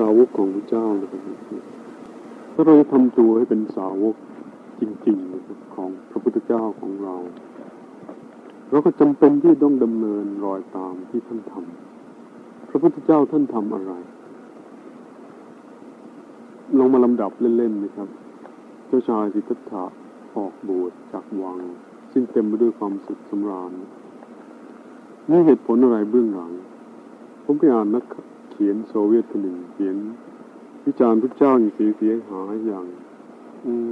สาวกของพระเจ้านะครับถ้าเราจะทำตัวให้เป็นสาวกจริงๆนะครับของพระพุทธเจ้าของเรา เราก็จำเป็นที่ต้องดำเนินรอยตามที่ท่านทำพระพุทธเจ้าท่านทำอะไร ลงมาลำดับเล่นๆนะครับ เจ้าชายสิทธัตถะออกบวชจากวัง ซึ่งเต็มไปด้วยความสุขสำราญนี่เหตุผลอะไรเบื้องหลัง ผมไปอ่านนัก เขียนโซเวียตคนหนึ่งเขียนวิจารณ์พระเจ้าอย่างเสียเสียหายอย่าง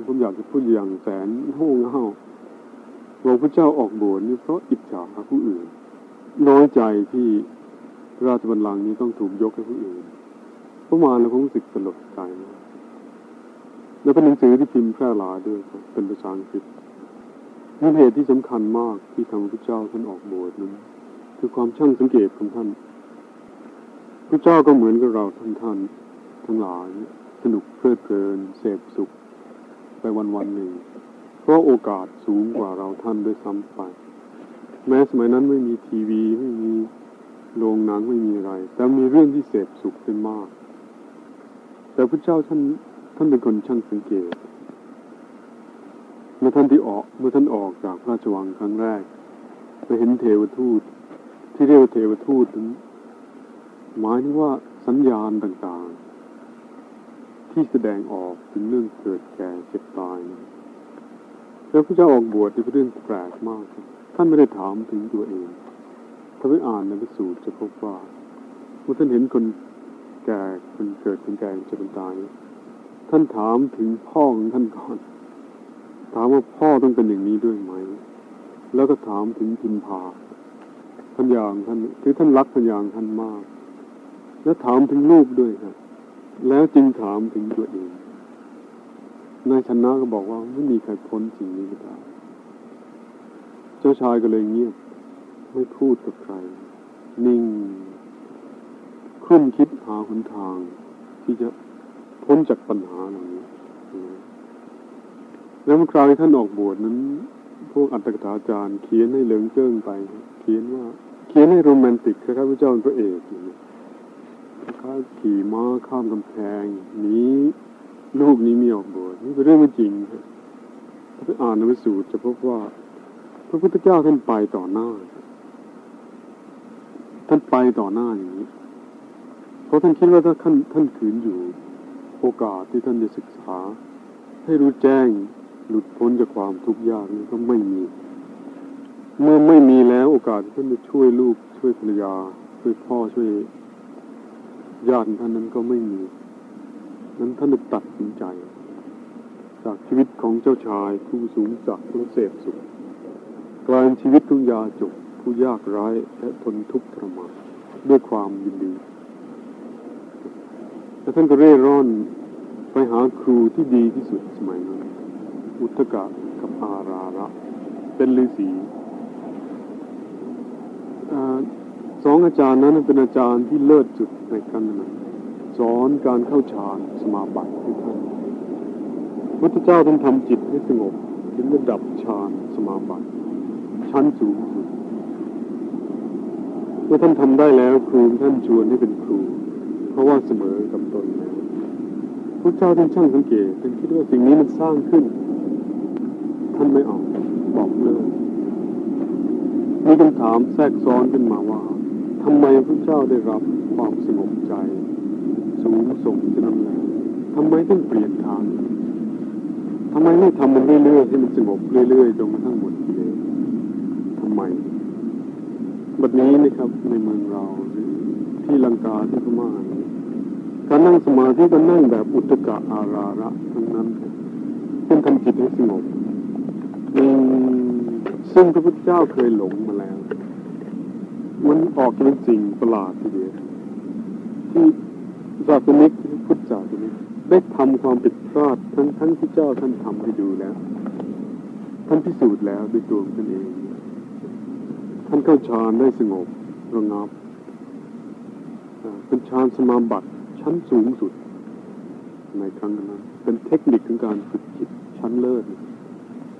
ผมอยากจะพูดอย่างแสนโง่เง่าบอกพระเจ้าออกบวชนี่เพราะอิจฉาผู้อื่น น้อยใจที่ราชบัลลังก์นี้ต้องถูกยกให้ผู้อื่นประมาณแล้วผมรู้สึกสลดใจนะแล้วเป็นหนังสือที่พิมพ์แพร่หลายด้วยเป็นภาษาอังกฤษนี่เหตุที่สำคัญมากที่ทำพระเจ้าท่านออกบวชนั้นคือความช่างสังเกตของท่าน พระเจ้าก็เหมือนกับเราท่านท่านทั้งหลาย สนุกเพลิดเพลินเสพสุข ไปวันวันหนึ่ง เพราะโอกาสสูงกว่าเราท่านด้วยซ้ำไป แม้สมัยนั้นไม่มีทีวีไม่มีโรงหนังไม่มีอะไร แต่มีเรื่องที่เสพสุขเป็นมาก แต่พระเจ้าท่านท่านเป็นคนช่างสังเกตเมื่อท่านที่ออกเมื่อท่านออกจากพระราชวังครั้งแรกไปเห็นเทวทูตที่เรียกว่าเทวทูตนั้น หมายถึงว่าสัญญาณต่างๆ ที่แสดงออกถึงเรื่องเกิดแก่เจ็บตายแล้วพระเจ้าออกบวชเป็นเรื่องแปลกมากท่านไม่ได้ถามถึงตัวเอง ถ้าไปอ่านในพระสูตรจะพบว่าเมื่อท่านเห็นคนแก่คนเกิดคนแก่เจ็บตายท่านถามถึงพ่อของท่านก่อน ถามว่าพ่อต้องเป็นอย่างนี้ด้วยไหม แล้วก็ถามถึงพิมพาพันยางท่านคือท่านรักพันยางท่านมาก แล้วถามถึงลูกด้วยครับ แล้วจึงถามถึงตัวเองนายชนะก็บอกว่าไม่มีใครพ้นสิ่งนี้ได้เจ้าชายก็เลยเงียบ ไม่พูดกับใคร นิ่งคุ้นคิดหาหนทาง ที่จะพ้นจากปัญหาเหล่านี้ แล้วเมื่อคราวที่ท่านออกบวชนั้น พวกอัตถกถาจารย์เขียนให้เหลืองเจิ้งไป เขียนว่า เขียนให้โรแมนติกคล้ายๆพระเจ้าเป็นพระเอก ข้าขี่ม้าข้ามกำแพงนี้ลูกนี้มีออกบวชนี่เป็นเรื่องไม่จริงครับถ้าไปอ่านในพระสูตรจะพบว่า พระพุทธเจ้าท่านไปต่อหน้า ท่านไปต่อหน้าอย่างนี้เพราะท่านคิดว่าถ้าท่านท่านขืนอยู่ โอกาสที่ท่านจะศึกษา ให้รู้แจ้งหลุดพ้นจากความทุกข์ยากนี้ก็ไม่มี เมื่อไม่มีแล้วโอกาสที่ท่านจะช่วยลูกช่วยภรรยาช่วยพ่อช่วย ญาติท่านนั้นก็ไม่มี นั้นท่านตัดสินใจ จากชีวิตของเจ้าชายผู้สูงศักดิ์ผู้เสพสุขกลายเป็นชีวิตทุกยาจกผู้ยากไร้และทนทุกข์ทรมานด้วยความยินดีและท่านก็เร่ร่อนไปหาครูที่ดีที่สุดสมัยนั้นอุทกะกับอาราระ เป็นฤาษี สองอาจารย์นั้นเป็นอาจารย์ที่เลิศจุดในการนั้นสอนการเข้าฌานสมาบัติให้ท่านพระเจ้าท่านทำจิตให้สงบถึงระดับฌานสมาบัติ ชั้นสูงสุดเมื่อท่านทำได้แล้วครูท่านชวนให้เป็นครู เพราะว่าเสมอกับตนแล้วพระเจ้าท่านช่างสังเกตท่านคิดว่าสิ่งนี้มันสร้างขึ้น ท่านไม่ออกบอกเลยมีคำถามแทรกซ้อนขึ้นมาว่า ทำไมพระเจ้าได้รับความสงบใจ สูงส่งจะนำแล้วทำไมต้องเปลี่ยนทางทำไมไม่ทำมันเรื่อยๆให้มันสงบเรื่อยๆจนกระทั่งหมดเลยทำไมบัดนี้นะครับในเมืองเราที่ลังกาที่พม่าการนั่งสมาธิก็นั่งแบบอุตกะอาราระทั้งนั้นเป็นทำจิตให้สงบซึ่งพระพุทธเจ้าเคยหลงมา มันออกเป็นสิ่งประหลาดทีเดียวที่ศาสนิกพุทธศาสนิกได้ทำความผิดพลาดทั้งทั้งที่เจ้าท่านทำให้ดูแล้ว ท่านพิสูจน์แล้วด้วยตัวท่านเอง ท่านเข้าฌานได้สงบระงับเป็นฌานสมาบัติชั้นสูงสุด ในครั้งนั้น เป็นเทคนิคของการฝึกจิตชั้นเลิศ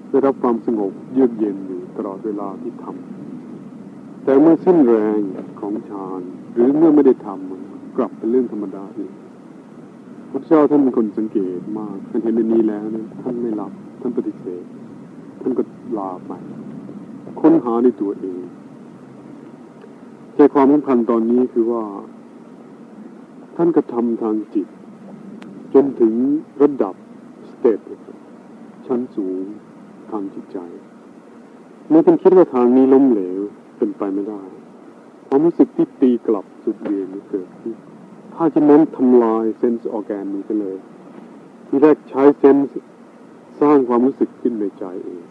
ได้รับความสงบเยือกเย็นอยู่ตลอดเวลาที่ทำ แต่เมื่อสิ้นแรงของฌานหรือเมื่อไม่ได้ทำมันกลับเป็นเรื่องธรรมดาอีกพระเจ้าท่านเป็นคนสังเกตมากท่านเห็นในนี้แล้วเนี่ยท่านไม่รับท่านปฏิเสธท่านก็ลาไปค้นหาในตัวเองใจความสำคัญตอนนี้คือว่า ท่านกระทำทางจิต จนถึงระดับ step ชั้นสูงทางจิตใจเมื่อท่านคิดว่าทางนี้ล้มเหลว เป็นไปไม่ได้ความรู้สึกที่ตีกลับสุดเหวี่ยงเกิดขึ้นถ้าอย่างนั้นทำลาย sense organ นี้ไปเลย ทีแรกใช้ sense สร้างความรู้สึกขึ้นในใจเอง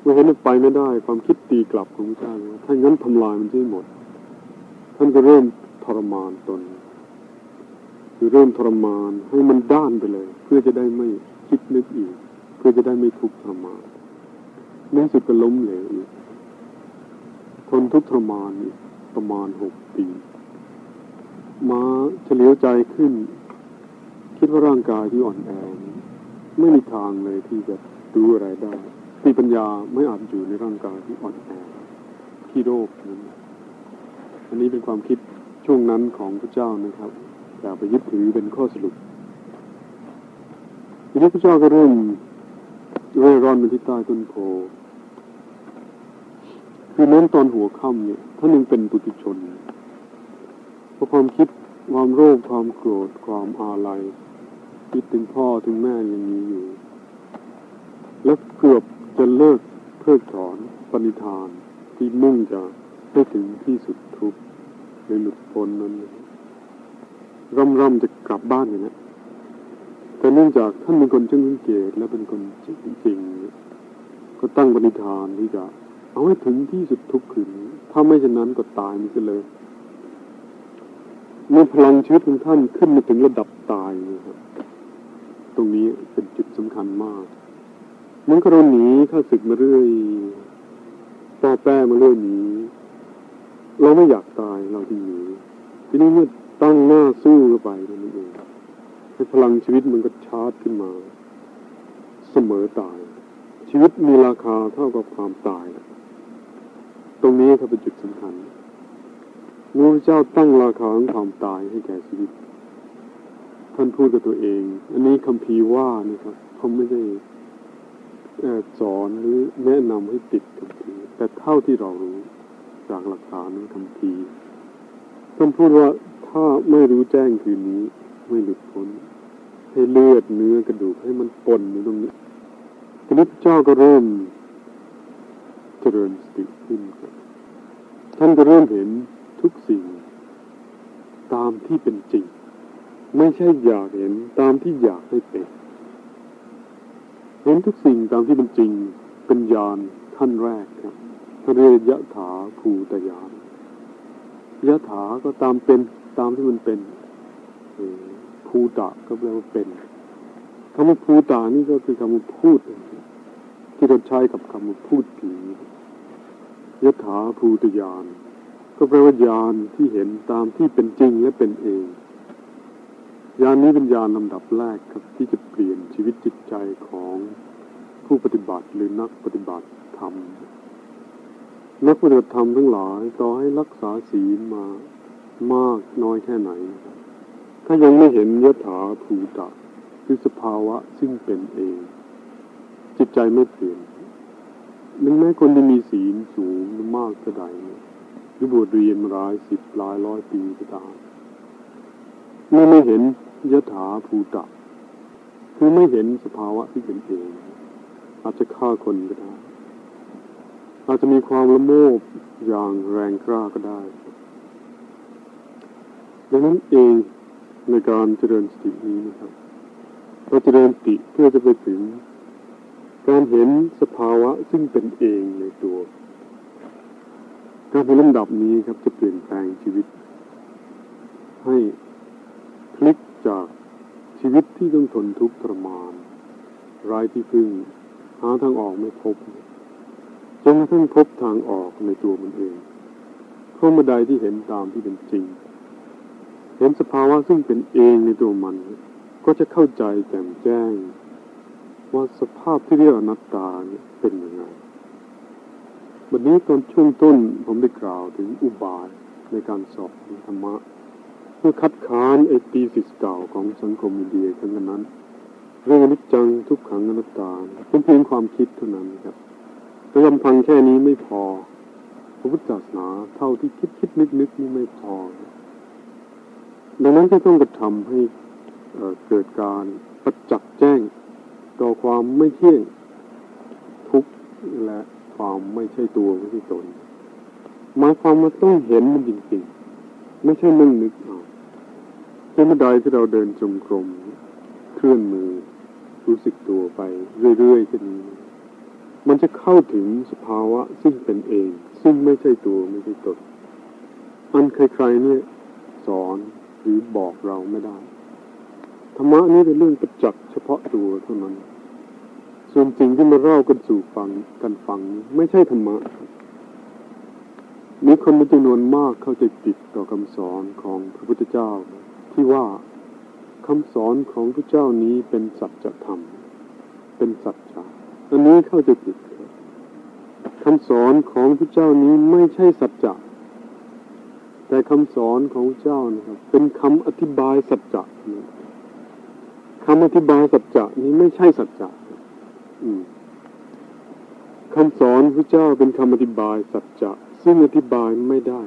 เมื่อเป็นไปไม่ได้ ความคิดตีกลับของท่านถ้างั้นทำลายมันทิ้งหมด ท่านก็เริ่มทรมานตน คือเริ่มทรมานให้มันด้านไปเลย เพื่อจะได้ไม่คิดนึกอีก เพื่อจะได้ไม่ทุกข์ทรมานในสุดก็ล้มเหลวอีก นทุกข์ทรมานประมาณหกปี มาเฉลียวใจขึ้น คิดว่าร่างกายที่อ่อนแอไม่มีทางเลยที่จะรู้อะไรได้ที่ปัญญาไม่อาจอยู่ในร่างกายที่อ่อนแอที่โรคนั้นอันนี้เป็นความคิดช่วงนั้นของพระเจ้านะครับอย่าไปยึดถือเป็นข้อสรุปทีนี้พระเจ้าก็เริ่มเร่ร่อนไปที่ใต้ต้นโพ คือนั้นตอนหัวค่ำเนี่ยท่านยังเป็นปุถุชนเพราะความคิดความโรคความโกรธความอาลัยคิดถึงพ่อถึงแม่ยังมีอยู่ แล้วเกือบจะเลิกเพิกถอนปณิธานที่มุ่งจะให้ถึงที่สุดทุกข์ในหลุดพ้นนั้นร่ำร่ำจะกลับบ้านอย่างนี้แต่เนื่องจากท่านเป็นคนช่างสังเกตและเป็นคนจริงจริงก็ตั้งปณิธานที่จะ เอาให้ถึงที่สุดทุกคืนถ้าไม่เช่นนั้นก็ตายมันก็เลย เมื่อพลังชีวิตของท่านขึ้นมาถึงระดับตายนะครับ ตรงนี้เป็นจุดสำคัญมากเมื่อเราหนีข้าศึกมาเรื่อยต่อแป้มาเรื่อยหนีเราไม่อยากตายเราที่หนีทีนี้เมื่อตั้งหน้าสู้เข้าไปนั่นเองให้พลังชีวิตมันก็ชาร์จขึ้นมา เสมอตาย ชีวิตมีราคาเท่ากับความตาย ตรงนี้ครับเป็นจุดสำคัญพระเจ้าตั้งราคาของความตายให้แก่ชีวิต ท่านพูดกับตัวเอง อันนี้คำพีว่านะครับเขาไม่ได้สอนหรือแนะนำให้ติดคำพีแต่เท่าที่เรารู้จากหลักฐานในคำพีท่านพูดว่าถ้าไม่รู้แจ้งคืนนี้ไม่หลุดพ้น ให้เลือดเนื้อกระดูกให้มันปนอยู่ตรงนี้นี้พระเจ้าก็เริ่ม เจริญสติขึ้นท่านก็เริ่มเห็นทุกสิ่ง ตามที่เป็นจริง ไม่ใช่อยากเห็นตามที่อยากให้เป็น เห็นทุกสิ่งตามที่เป็นจริง เป็นญาณท่านแรกครับท่านเรียยะถาภูตยานยะถาก็ตามเป็นตามที่มันเป็นภูตะก็แปลว่าเป็นคำว่าภูตานี่ก็คือคำว่าพูดที่เราใช้กับคำว่าพูดผี ยถาภูตยาน ก็แปลว่ายานที่เห็นตามที่เป็นจริงและเป็นเองยานนี้เป็นยานลำดับแรกครับที่จะเปลี่ยนชีวิตจิตใจของผู้ปฏิบัติหรือนักปฏิบัติธรรม นักปฏิบัติธรรมทั้งหลายต่อให้รักษาศีลมามากน้อยแค่ไหน ถ้ายังไม่เห็นยถาภูตะคือสภาวะซึ่งเป็นเอง จิตใจไม่เปลี่ยน นึงแม้คนที่มีศีลสูงมากก็ได้หรือบวชเรียนมาหลายสิบหลายร้อยปีก็ตามเมื่อไม่เห็นยถาภูตะ คือไม่เห็นสภาวะที่เป็นเอง อาจจะฆ่าคนก็ได้ อาจจะมีความละโมบอย่างแรงกล้าก็ได้ ดังนั้นเองในการเจริญสตินี้นะครับเราเจริญสติเพื่อจะไปถึง การเห็นสภาวะซึ่งเป็นเองในตัว การเป็นลำดับนี้ครับจะเปลี่ยนแปลงชีวิต ให้พลิกจากชีวิตที่ต้องทนทุกข์ทรมานรายที่พึ่งหาทางออกไม่พบจนกระทั่งพบทางออกในตัวมันเองเข้ามาใดที่เห็นตามที่เป็นจริง เห็นสภาวะซึ่งเป็นเองในตัวมัน ก็จะเข้าใจแจ่มแจ้ง ว่าสภาพที่เรียกอนัตตาเนี่ยเป็นยังไงวันนี้ตอนช่วงต้นผมได้กล่าวถึงอุบายในการสอบธรรมะเพื่อคัดค้านไอ้ตีสิสเก่าของสังคมอินเดียครั้งนั้น เรื่องอนิจจังทุกขังอนัตตาเป็นเพียงความคิดเท่านั้นครับแต่ลำพังแค่นี้ไม่พอพระพุทธศาสนาเท่าที่คิดคิดนึกนึกนี่ไม่พอ ดังนั้นก็ต้องกระทำให้เเกิดการประจักษ์แจ้ง ต่อความไม่เที่ยงทุกข์และความไม่ใช่ตัวไม่ใช่ตนหมายความว่าต้องเห็นมันจริงๆ ไม่ใช่นั่งนึกเอาเช่นเมื่อใดที่เราเดินจมกรมเคลื่อนมือ รู้สึกตัวไป เรื่อยๆเช่นนี้มันจะเข้าถึงสภาวะซึ่งเป็นเอง ซึ่งไม่ใช่ตัวไม่ใช่ตนอันใครๆเนี่ย สอนหรือบอกเราไม่ได้ ธรรมะนี้เป็นเรื่องประจักษ์เฉพาะตัวเท่านั้น ส่วนจริงที่มาเล่ากันสู่ฟังกันฟัง ไม่ใช่ธรรมะมีคนเป็นจำนวนมากเข้าใจผิดต่อคำสอนของพระพุทธเจ้า ที่ว่าคำสอนของพระเจ้านี้เป็นสัจธรรม เป็นสัจจะอันนี้เข้าใจผิดคำสอนของพระเจ้านี้ไม่ใช่สัจจะแต่คำสอนของพระเจ้านะครับ เป็นคำอธิบายสัจจะ คำอธิบายสัจจะนี้ไม่ใช่สัจจะคำสอนพระเจ้าเป็นคำอธิบายสัจจะซึ่งอธิบายไม่ได้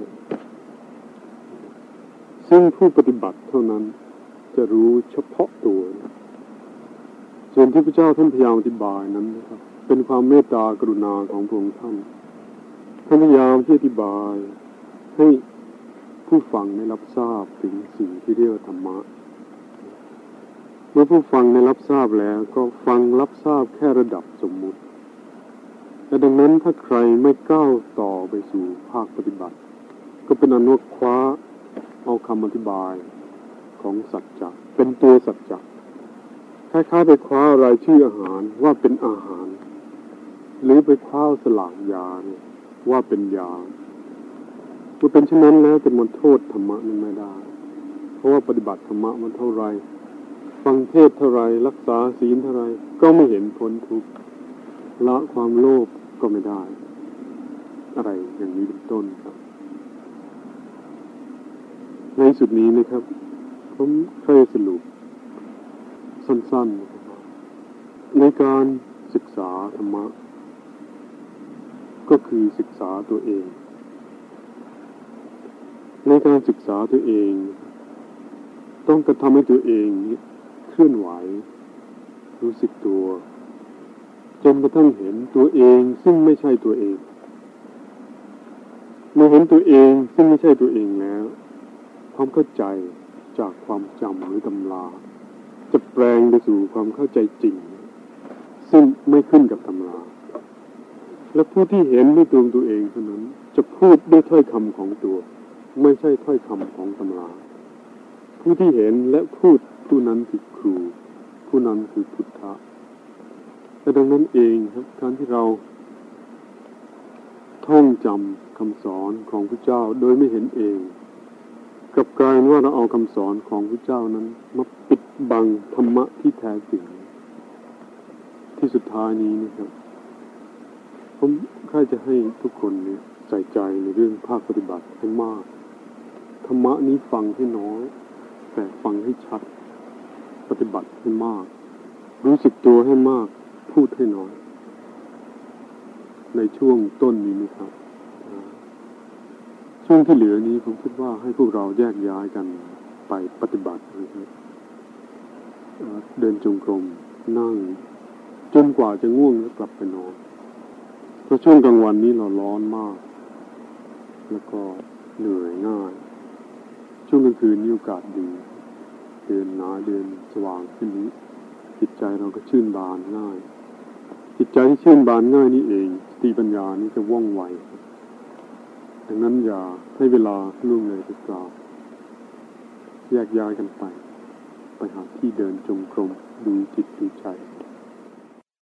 ซึ่งผู้ปฏิบัติเท่านั้นจะรู้เฉพาะตัว ส่วนที่พระเจ้าท่านพยายามอธิบายนั้นนะครับ เป็นความเมตตากรุณาของพระองค์ท่านท่านพยายามที่อธิบายให้ผู้ฟังได้รับทราบถึงสิ่งที่เรียกว่าธรรมะ มื่อผู้ฟังได้รับทราบแล้วก็ฟังรับทราบแค่ระดับสมมุติแต่ดังนั้นถ้าใครไม่ก้าวต่อไปสู่ภาคปฏิบัติ ก็เป็นอนุคว้าเอาคำอธิบายของสัจจะเป็นตัวสัจจะคล้ายๆไปคว้ารายชื่ออาหารว่าเป็นอาหาร หรือไปคว้าสลากยาเนี่ยว่าเป็นยาเมื่อเป็นเช่นนั้นแล้วจะมันโทษธรรมะนั้นไม่ได้ เพราะว่าปฏิบัติธรรมะมันเท่าไร ฟังเทศเท่าไรรักษาศีลเท่าไรก็ไม่เห็นพ้นทุกข์ละความโลภก็ไม่ได้ อะไรอย่างนี้เป็นต้นครับ ในสุดนี้นะครับ ผมเคยสรุป สั้นๆในการศึกษาธรรมะ ก็คือศึกษาตัวเอง ในการศึกษาตัวเอง ต้องกระทำให้ตัวเองเคลื่อนไหว รู้สึกตัว จนกระทั่งเห็นตัวเองซึ่งไม่ใช่ตัวเองเมื่อเห็นตัวเองซึ่งไม่ใช่ตัวเองแล้วความเข้าใจจากความจำหรือตำราจะแปลงไปสู่ความเข้าใจจริง ซึ่งไม่ขึ้นกับตำรา และผู้ที่เห็นด้วยตัวตัวเองเท่านั้น จะพูดด้วยถ้อยคำของตัว ไม่ใช่ถ้อยคำของตำรา ผู้ที่เห็นและพูด ผู้นั้นคือครู ผู้นั้นคือพุทธะแต่ดังนั้นเองครับการที่เรา ท่องจำคำสอนของพระเจ้าโดยไม่เห็นเอง กับกายว่าเราเอาคำสอนของพระเจ้านั้นมาปิดบังธรรมะที่แท้จริงที่สุดท้ายนี้นะครับผมใครจะให้ทุกคนเนี่ยใส่ใจในเรื่องภาคปฏิบัติให้มาก ธรรมะนี้ฟังให้น้อย แต่ฟังให้ชัด ปฏิบัติให้มาก รู้สึกตัวให้มาก พูดให้น้อย ในช่วงต้นนี้นะครับ ช่วงที่เหลือนี้ผมคิดว่าให้พวกเราแยกย้ายกันไปปฏิบัตินะครับเดินจงกรมนั่ง จนกว่าจะง่วงแล้วกลับไปนอนเพราะช่วงกลางวันนี้เราร้อนมาก แล้วก็เหนื่อยง่าย ช่วงกลางคืนมีโอกาสดี เดินหนาเดินสว่างขึ้นนี้ จิตใจเราก็ชื่นบานง่าย จิตใจที่ชื่นบานง่ายนี่เองสติปัญญานี่จะว่องไวดังนั้นอย่าให้เวลาล่วงเลยไปกล่าวแยกย้ายกันไป ไปหาที่เดินจงกรมดูจิตดูใจ